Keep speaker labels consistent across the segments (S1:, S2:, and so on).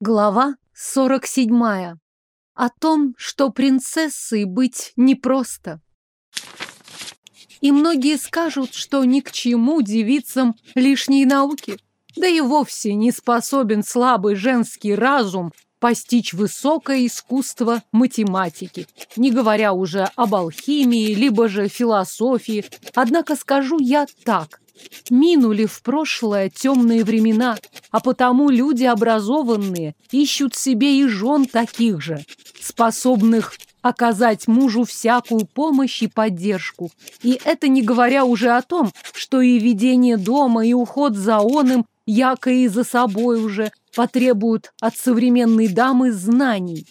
S1: Глава 47. О том, что принцессой быть непросто. И многие скажут, что ни к чему девицам лишней науки. Да и вовсе не способен слабый женский разум постичь высокое искусство математики, не говоря уже об алхимии, либо же философии. Однако скажу я так. Минули в прошлое темные времена, а потому люди образованные ищут себе и жен таких же, способных оказать мужу всякую помощь и поддержку. И это не говоря уже о том, что и ведение дома, и уход за оным, яко и за собой уже, потребуют от современной дамы знаний.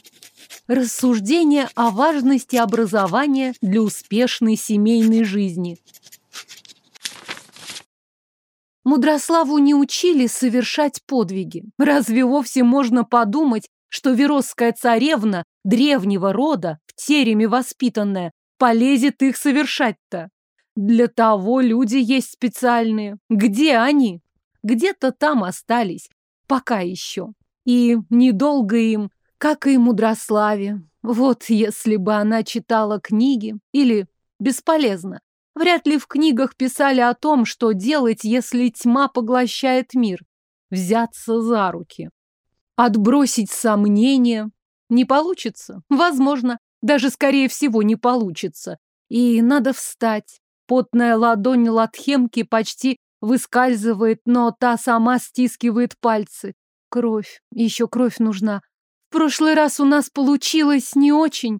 S1: Рассуждение о важности образования для успешной семейной жизни – Мудрославу не учили совершать подвиги. Разве вовсе можно подумать, что Веросская царевна древнего рода, в тереме воспитанная, полезет их совершать-то? Для того люди есть специальные. Где они? Где-то там остались. Пока еще. И недолго им, как и Мудрославе. Вот если бы она читала книги или бесполезно. Вряд ли в книгах писали о том, что делать, если тьма поглощает мир. Взяться за руки. Отбросить сомнения. Не получится. Возможно. Даже, скорее всего, не получится. И надо встать. Потная ладонь Латхемки почти выскальзывает, но та сама стискивает пальцы. Кровь. Еще кровь нужна. В прошлый раз у нас получилось не очень.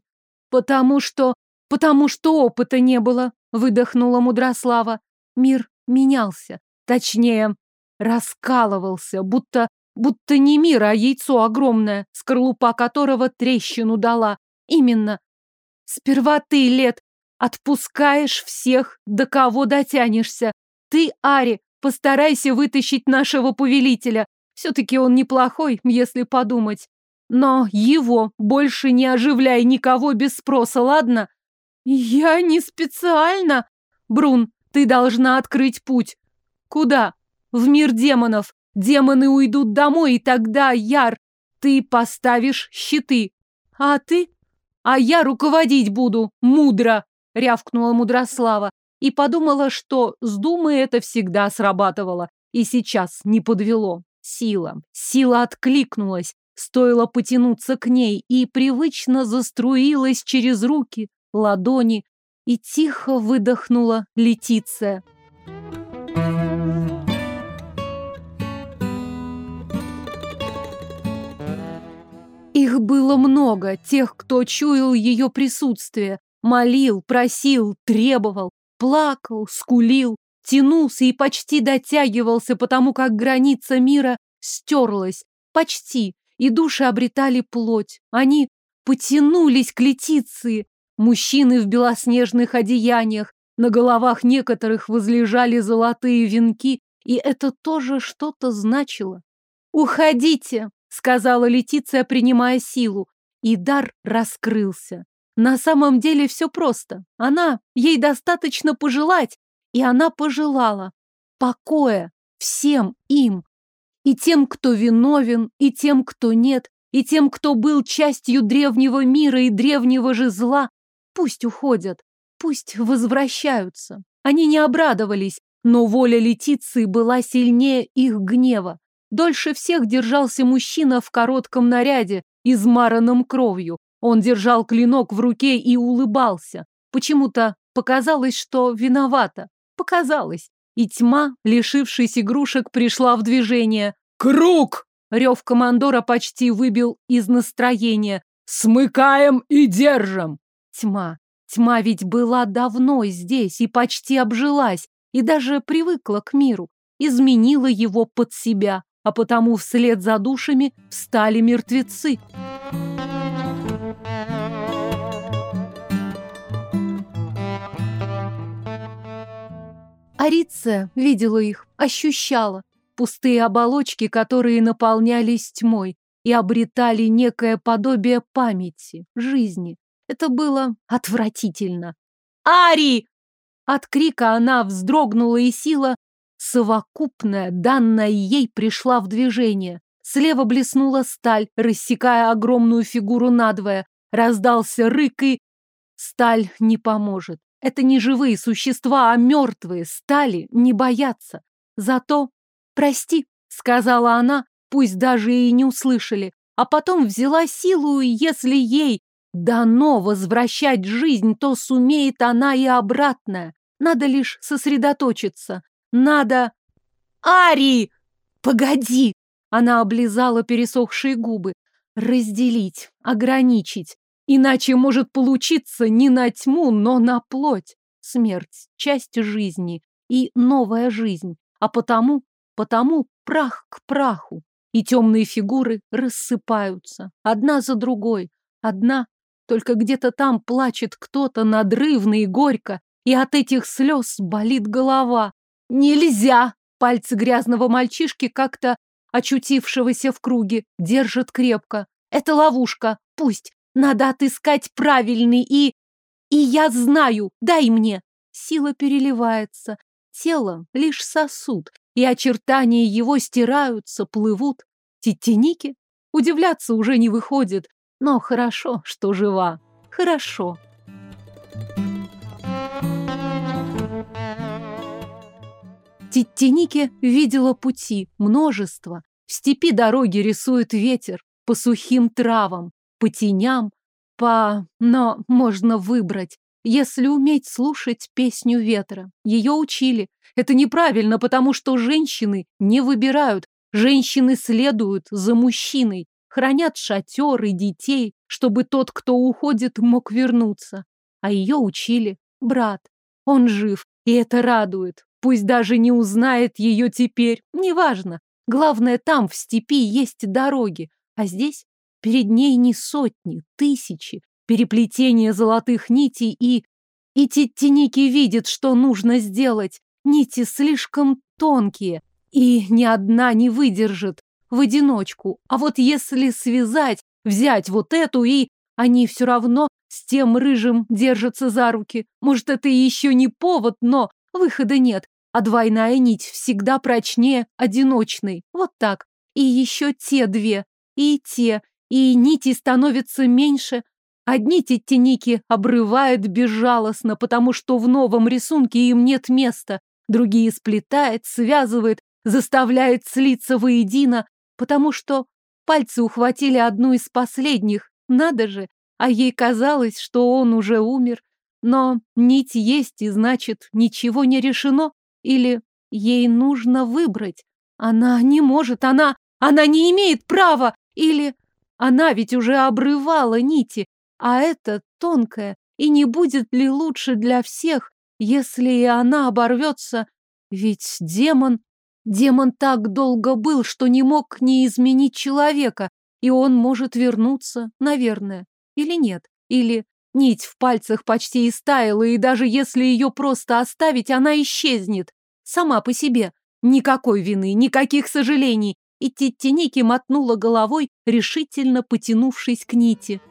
S1: Потому что... Потому что опыта не было выдохнула Мудрослава. Мир менялся. Точнее, раскалывался, будто, будто не мир, а яйцо огромное, скорлупа которого трещину дала. Именно. Сперва ты, Лет, отпускаешь всех, до кого дотянешься. Ты, Ари, постарайся вытащить нашего повелителя. Все-таки он неплохой, если подумать. Но его больше не оживляй никого без спроса, ладно? «Я не специально!» «Брун, ты должна открыть путь!» «Куда?» «В мир демонов! Демоны уйдут домой, и тогда, Яр, ты поставишь щиты!» «А ты?» «А я руководить буду! Мудро!» — рявкнула Мудрослава и подумала, что с Думой это всегда срабатывало, и сейчас не подвело. Сила, сила откликнулась, стоило потянуться к ней, и привычно заструилась через руки, ладони, и тихо выдохнула Летиция. Их было много, тех, кто чуял ее присутствие, молил, просил, требовал, плакал, скулил, тянулся и почти дотягивался, потому как граница мира стерлась, почти, и души обретали плоть. Они потянулись к Летиции, Мужчины в белоснежных одеяниях, на головах некоторых возлежали золотые венки, и это тоже что-то значило. «Уходите!» — сказала Летиция, принимая силу, и дар раскрылся. На самом деле все просто. Она, ей достаточно пожелать, и она пожелала. Покоя всем им. И тем, кто виновен, и тем, кто нет, и тем, кто был частью древнего мира и древнего же зла, Пусть уходят, пусть возвращаются. Они не обрадовались, но воля Летиции была сильнее их гнева. Дольше всех держался мужчина в коротком наряде, измаранном кровью. Он держал клинок в руке и улыбался. Почему-то показалось, что виновата. Показалось. И тьма, лишившись игрушек, пришла в движение. «Круг!» Рев командора почти выбил из настроения. «Смыкаем и держим!» Тьма. Тьма ведь была давно здесь и почти обжилась, и даже привыкла к миру, изменила его под себя, а потому вслед за душами встали мертвецы. Ариция видела их, ощущала. Пустые оболочки, которые наполнялись тьмой и обретали некое подобие памяти, жизни. Это было отвратительно. «Ари!» От крика она вздрогнула, и сила, совокупная, данная ей, пришла в движение. Слева блеснула сталь, рассекая огромную фигуру надвое. Раздался рык и... Сталь не поможет. Это не живые существа, а мертвые. Стали не боятся. Зато... Прости, сказала она, пусть даже и не услышали. А потом взяла силу, и если ей дано возвращать жизнь, то сумеет она и обратное. Надо лишь сосредоточиться. Надо... Ари! Погоди! Она облизала пересохшие губы. Разделить, ограничить. Иначе может получиться не на тьму, но на плоть. Смерть — часть жизни и новая жизнь. А потому, потому прах к праху. И темные фигуры рассыпаются, одна за другой. Одна, только где-то там плачет кто-то надрывно и горько, и от этих слез болит голова. Нельзя! Пальцы грязного мальчишки, как-то очутившегося в круге, держат крепко. Это ловушка. Пусть. Надо отыскать правильный и... И я знаю. Дай мне. Сила переливается. Тело — лишь сосуд, и очертания его стираются, плывут. Тетеники? Удивляться уже не выходит. Но хорошо, что жива. Хорошо. Титтиники видела пути, множество. В степи дороги рисует ветер, по сухим травам, по теням, по... Но можно выбрать, если уметь слушать песню ветра. Ее учили. Это неправильно, потому что женщины не выбирают. Женщины следуют за мужчиной, хранят шатер и детей, чтобы тот, кто уходит, мог вернуться. А ее учили брат. Он жив, и это радует. Пусть даже не узнает ее теперь, неважно. Главное, там, в степи, есть дороги, а здесь перед ней не сотни, тысячи, переплетение золотых нитей и... И Титтиники видит, что нужно сделать. Нити слишком тонкие, и ни одна не выдержит в одиночку. А вот если связать, взять вот эту и... Они все равно с тем рыжим держатся за руки. Может, это еще не повод, но выхода нет а двойная нить всегда прочнее одиночной. Вот так. И еще те две, и те, и нити становятся меньше. Одни тетеники обрывают безжалостно, потому что в новом рисунке им нет места. Другие сплетает, связывает, заставляет слиться воедино, потому что пальцы ухватили одну из последних. Надо же, а ей казалось, что он уже умер. Но нить есть, и значит, ничего не решено. Или ей нужно выбрать? Она не может, она... Она не имеет права! Или... Она ведь уже обрывала нити, а это тонкая, и не будет ли лучше для всех, если и она оборвется? Ведь демон... Демон так долго был, что не мог не изменить человека, и он может вернуться, наверное. Или нет? Или Нить в пальцах почти истаяла, и даже если ее просто оставить, она исчезнет. Сама по себе. Никакой вины, никаких сожалений. И Титтиники мотнула головой, решительно потянувшись к нити.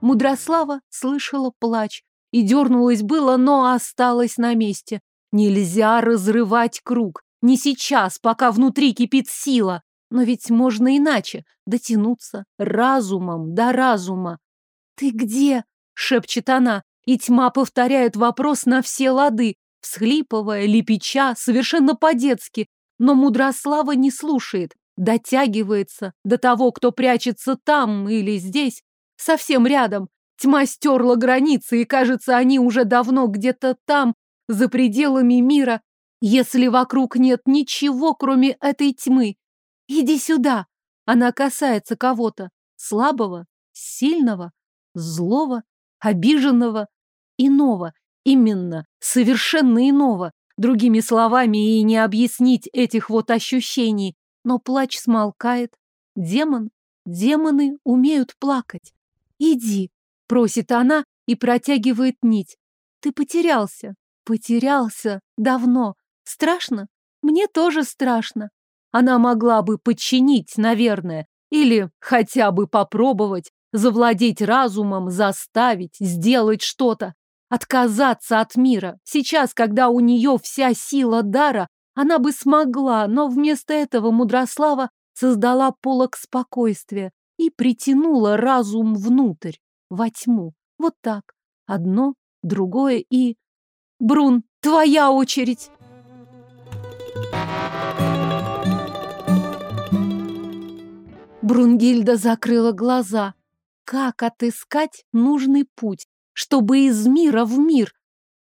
S1: Мудрослава слышала плач и дернулась было, но осталась на месте. Нельзя разрывать круг. Не сейчас, пока внутри кипит сила. Но ведь можно иначе, дотянуться разумом до разума. «Ты где?» — шепчет она, и тьма повторяет вопрос на все лады, всхлипывая, лепеча, совершенно по-детски. Но Мудрослава не слушает, дотягивается до того, кто прячется там или здесь, совсем рядом. Тьма стерла границы, и, кажется, они уже давно где-то там, за пределами мира, если вокруг нет ничего, кроме этой тьмы. Иди сюда. Она касается кого-то. Слабого, сильного, злого, обиженного, иного. Именно, совершенно иного. Другими словами и не объяснить этих вот ощущений. Но плач смолкает. Демон, демоны умеют плакать. Иди, просит она и протягивает нить. Ты потерялся. Потерялся давно. Страшно? Мне тоже страшно. Она могла бы подчинить, наверное, или хотя бы попробовать завладеть разумом, заставить, сделать что-то, отказаться от мира. Сейчас, когда у нее вся сила дара, Она бы смогла, но вместо этого Мудрослава создала полог спокойствия и притянула разум внутрь, во тьму. Вот так. Одно, другое и... Брун, твоя очередь! Брунгильда закрыла глаза. Как отыскать нужный путь, чтобы из мира в мир?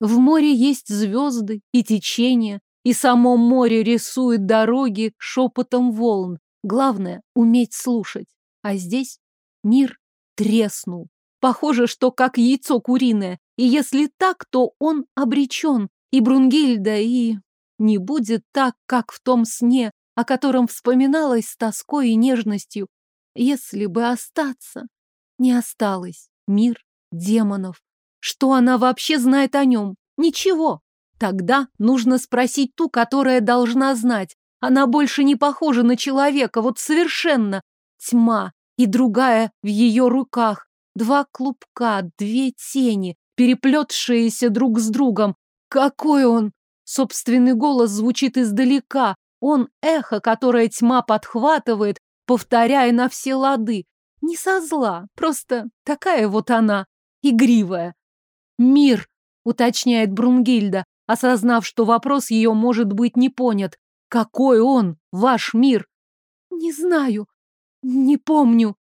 S1: В море есть звезды и течения, и само море рисует дороги шепотом волн. Главное — уметь слушать. А здесь мир треснул. Похоже, что как яйцо куриное. И если так, то он обречен. И Брунгильда, и... Не будет так, как в том сне, о котором вспоминалось с тоской и нежностью. Если бы остаться, не осталось. Мир демонов. Что она вообще знает о нем? Ничего. Тогда нужно спросить ту, которая должна знать. Она больше не похожа на человека, вот совершенно. Тьма и другая в ее руках. Два клубка, две тени, переплетшиеся друг с другом. Какой он! Собственный голос звучит издалека, он эхо, которое тьма подхватывает, повторяя на все лады. Не со зла, просто такая вот она, игривая. «Мир», — уточняет Брунгильда, осознав, что вопрос ее может быть не понят. «Какой он, ваш мир?» «Не знаю, не помню».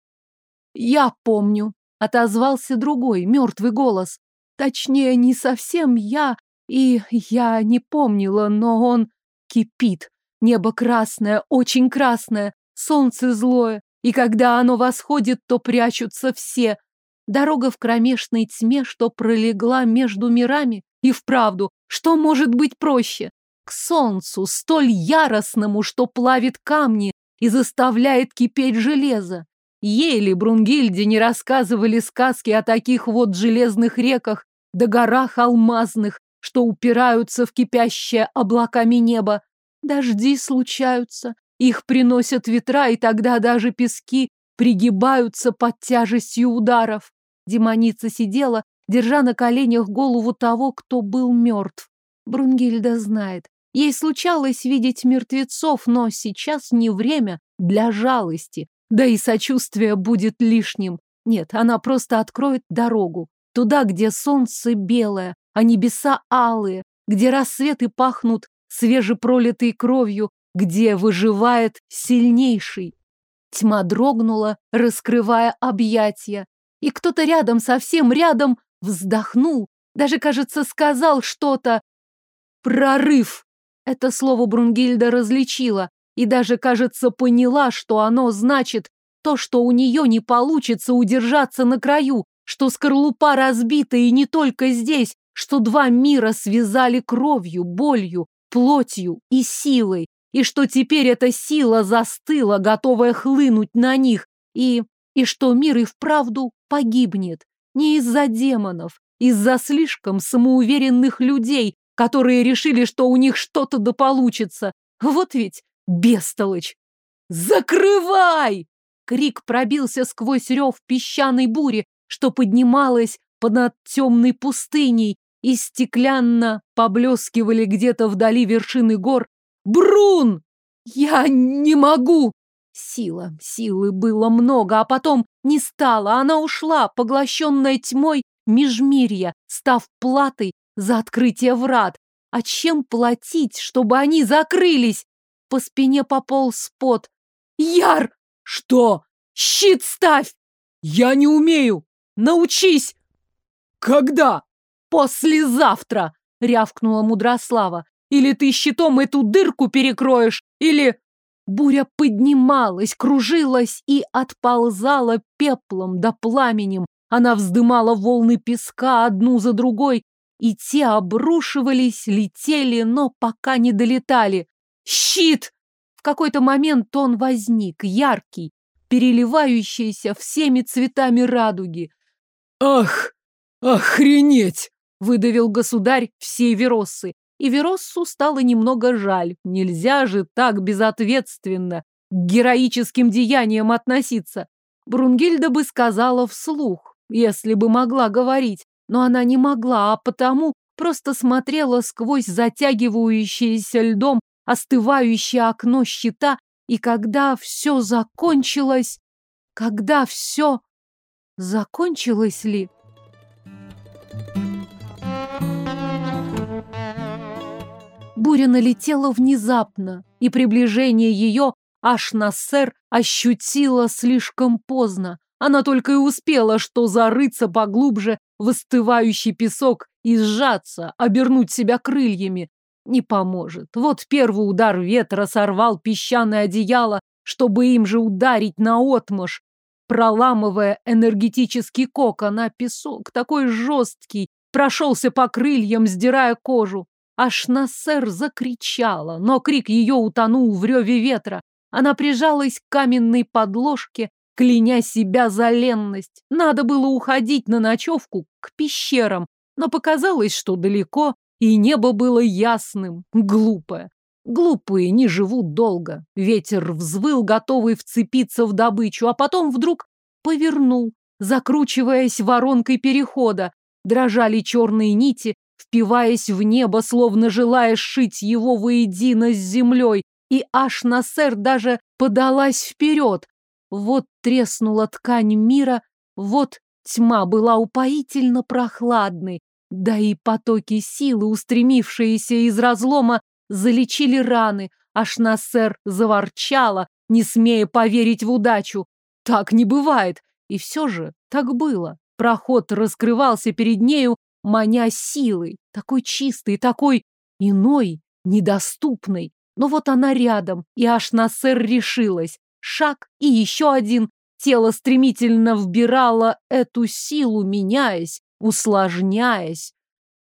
S1: «Я помню», — отозвался другой, мертвый голос. Точнее, не совсем я, и я не помнила, но он кипит. Небо красное, очень красное, солнце злое, и когда оно восходит, то прячутся все. Дорога в кромешной тьме, что пролегла между мирами, и вправду, что может быть проще? К солнцу, столь яростному, что плавит камни и заставляет кипеть железо. Еле Брунгильде не рассказывали сказки о таких вот железных реках да горах алмазных, что упираются в кипящее облаками небо. Дожди случаются, их приносят ветра, и тогда даже пески пригибаются под тяжестью ударов. Демоница сидела, держа на коленях голову того, кто был мертв. Брунгильда знает. Ей случалось видеть мертвецов, но сейчас не время для жалости. Да и сочувствие будет лишним. Нет, она просто откроет дорогу. Туда, где солнце белое, а небеса алые, где рассветы пахнут свежепролитой кровью, где выживает сильнейший. Тьма дрогнула, раскрывая объятия, и кто-то рядом, совсем рядом, вздохнул, даже, кажется, сказал что-то. «Прорыв!» Это слово Брунгильда различила и даже, кажется, поняла, что оно значит то, что у нее не получится удержаться на краю, что скорлупа разбита и не только здесь, что два мира связали кровью, болью, плотью и силой, и что теперь эта сила застыла, готовая хлынуть на них, и... и что мир и вправду погибнет. Не из-за демонов, из-за слишком самоуверенных людей, которые решили, что у них что-то да получится. Вот ведь бестолочь! «Закрывай!» Крик пробился сквозь рев песчаной бури, что поднималась над темной пустыней, и стеклянно поблескивали где-то вдали вершины гор. «Брун! Я не могу!» Сила, силы было много, а потом не стало. Она ушла, поглощенная тьмой межмирья, став платой за открытие врат. А чем платить, чтобы они закрылись? По спине пополз пот. Яр! Что? Щит ставь! Я не умею! Научись! Когда? «Послезавтра!» — рявкнула Мудрослава. «Или ты щитом эту дырку перекроешь, или...» Буря поднималась, кружилась и отползала пеплом да пламенем. Она вздымала волны песка одну за другой, и те обрушивались, летели, но пока не долетали. «Щит!» В какой-то момент он возник, яркий, переливающийся всеми цветами радуги. «Ах, охренеть!» выдавил государь всей Вероссы. И Вероссу стало немного жаль. Нельзя же так безответственно к героическим деяниям относиться. Брунгильда бы сказала вслух, если бы могла говорить, но она не могла, а потому просто смотрела сквозь затягивающиеся льдом остывающее окно щита, и когда все закончилось... Когда все... Закончилось ли? Буря налетела внезапно, и приближение ее аж на сэр ощутила слишком поздно. Она только и успела, что зарыться поглубже в остывающий песок и сжаться, обернуть себя крыльями. Не поможет. Вот первый удар ветра сорвал песчаное одеяло, чтобы им же ударить на отмашь, проламывая энергетический кокон, а песок такой жесткий, прошелся по крыльям, сдирая кожу. Аж Нассер закричала, но крик ее утонул в реве ветра. Она прижалась к каменной подложке, кляня себя за ленность. Надо было уходить на ночевку к пещерам, но показалось, что далеко, и небо было ясным. Глупое. Глупые не живут долго. Ветер взвыл, готовый вцепиться в добычу, а потом вдруг повернул, закручиваясь воронкой перехода. Дрожали черные нити, впиваясь в небо, словно желая сшить его воедино с землей, и аж Насер даже подалась вперед. Вот треснула ткань мира, вот тьма была упоительно прохладной, да и потоки силы, устремившиеся из разлома, залечили раны, аж Насер заворчала, не смея поверить в удачу. Так не бывает. И все же так было. Проход раскрывался перед нею, маня силой, такой чистой, такой иной, недоступной. Но вот она рядом, и аж Насер решилась. Шаг и еще один. Тело стремительно вбирало эту силу, меняясь, усложняясь,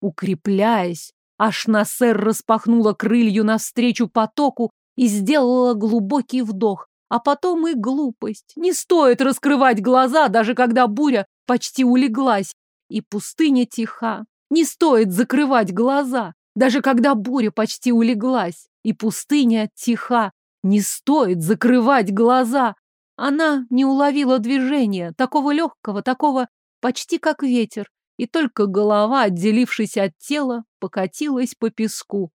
S1: укрепляясь. Аж распахнула крылью навстречу потоку и сделала глубокий вдох. А потом и глупость. Не стоит раскрывать глаза, даже когда буря почти улеглась. И пустыня тиха. Не стоит закрывать глаза, даже когда буря почти улеглась. И пустыня тиха. Не стоит закрывать глаза. Она не уловила движения, такого легкого, такого почти как ветер и только голова, отделившись от тела, покатилась по песку.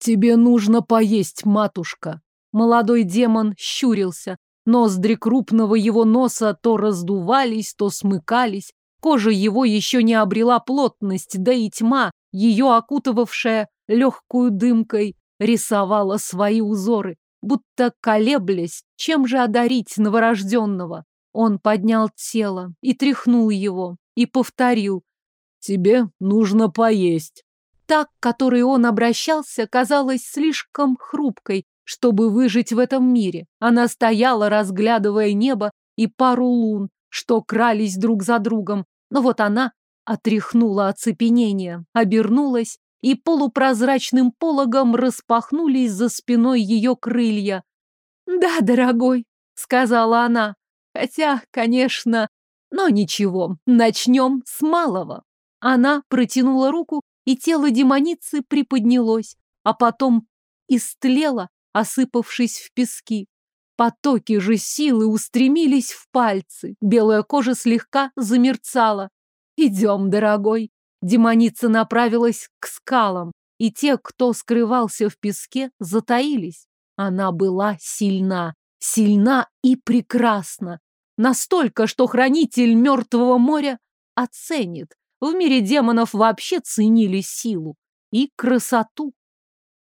S1: «Тебе нужно поесть, матушка!» Молодой демон щурился. Ноздри крупного его носа то раздувались, то смыкались. Кожа его еще не обрела плотность, да и тьма, ее окутывавшая легкую дымкой, рисовала свои узоры, будто колеблясь, чем же одарить новорожденного. Он поднял тело и тряхнул его, и повторил Тебе нужно поесть. Так, к которой он обращался, казалась слишком хрупкой, чтобы выжить в этом мире. Она стояла, разглядывая небо и пару лун, что крались друг за другом. Но вот она отряхнула оцепенение, обернулась, и полупрозрачным пологом распахнулись за спиной ее крылья. «Да, дорогой», — сказала она, — «хотя, конечно, но ничего, начнем с малого». Она протянула руку, и тело демоницы приподнялось, а потом истлело, осыпавшись в пески. Потоки же силы устремились в пальцы. Белая кожа слегка замерцала. «Идем, дорогой!» Демоница направилась к скалам, и те, кто скрывался в песке, затаились. Она была сильна, сильна и прекрасна. Настолько, что хранитель мертвого моря оценит, в мире демонов вообще ценили силу и красоту.